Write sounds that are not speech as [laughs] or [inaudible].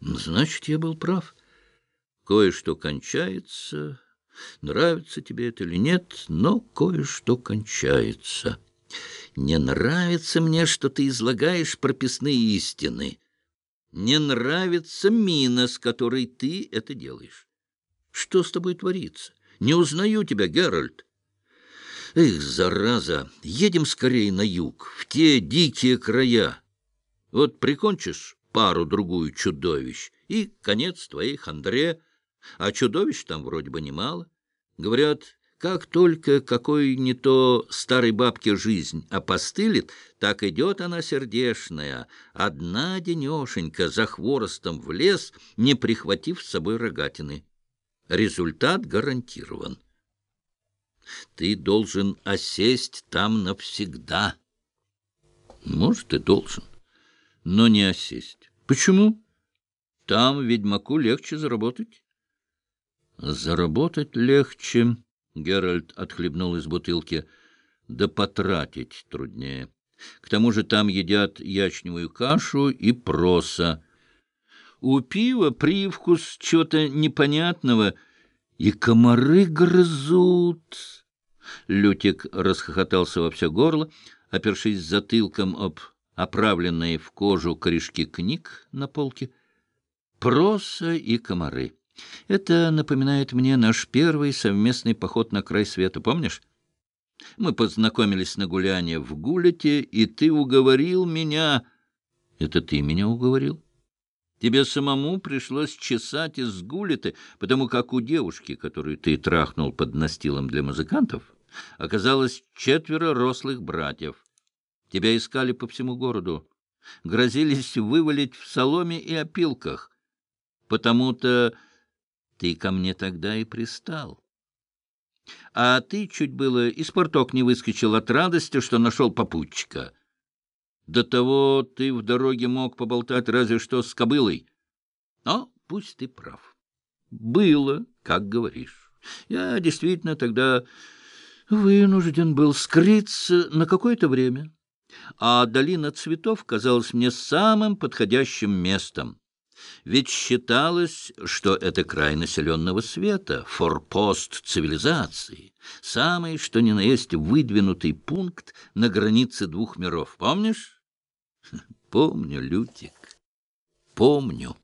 Значит, я был прав. Кое-что кончается, нравится тебе это или нет, но кое-что кончается. Не нравится мне, что ты излагаешь прописные истины. Не нравится мина, с которой ты это делаешь. Что с тобой творится? Не узнаю тебя, Геральт. Эх, зараза, едем скорее на юг, в те дикие края. Вот прикончишь пару-другую чудовищ, и конец твоей хандре, а чудовищ там вроде бы немало. Говорят, как только какой не то старой бабке жизнь опостылит, так идет она сердешная, одна денешенька за хворостом в лес, не прихватив с собой рогатины. Результат гарантирован. Ты должен осесть там навсегда. Может, и должен, но не осесть. Почему? Там ведьмаку легче заработать. Заработать легче, Геральт отхлебнул из бутылки, да потратить труднее. К тому же там едят ячневую кашу и проса. У пива привкус чего-то непонятного, и комары грызут. Лютик расхохотался во все горло, опершись затылком об оправленные в кожу корешки книг на полке. Проса и комары. Это напоминает мне наш первый совместный поход на край света, помнишь? Мы познакомились на гулянии в Гулете, и ты уговорил меня... Это ты меня уговорил? Тебе самому пришлось чесать из Гулеты, потому как у девушки, которую ты трахнул под настилом для музыкантов, оказалось четверо рослых братьев. Тебя искали по всему городу, грозились вывалить в соломе и опилках. Потому-то ты ко мне тогда и пристал. А ты чуть было из порток не выскочил от радости, что нашел попутчика. До того ты в дороге мог поболтать разве что с кобылой. Но пусть ты прав. Было, как говоришь. Я действительно тогда вынужден был скрыться на какое-то время, а долина цветов казалась мне самым подходящим местом. Ведь считалось, что это край населенного света, форпост цивилизации, самый, что ни на есть, выдвинутый пункт на границе двух миров. Помнишь? [laughs] Помню, Лютик, помню.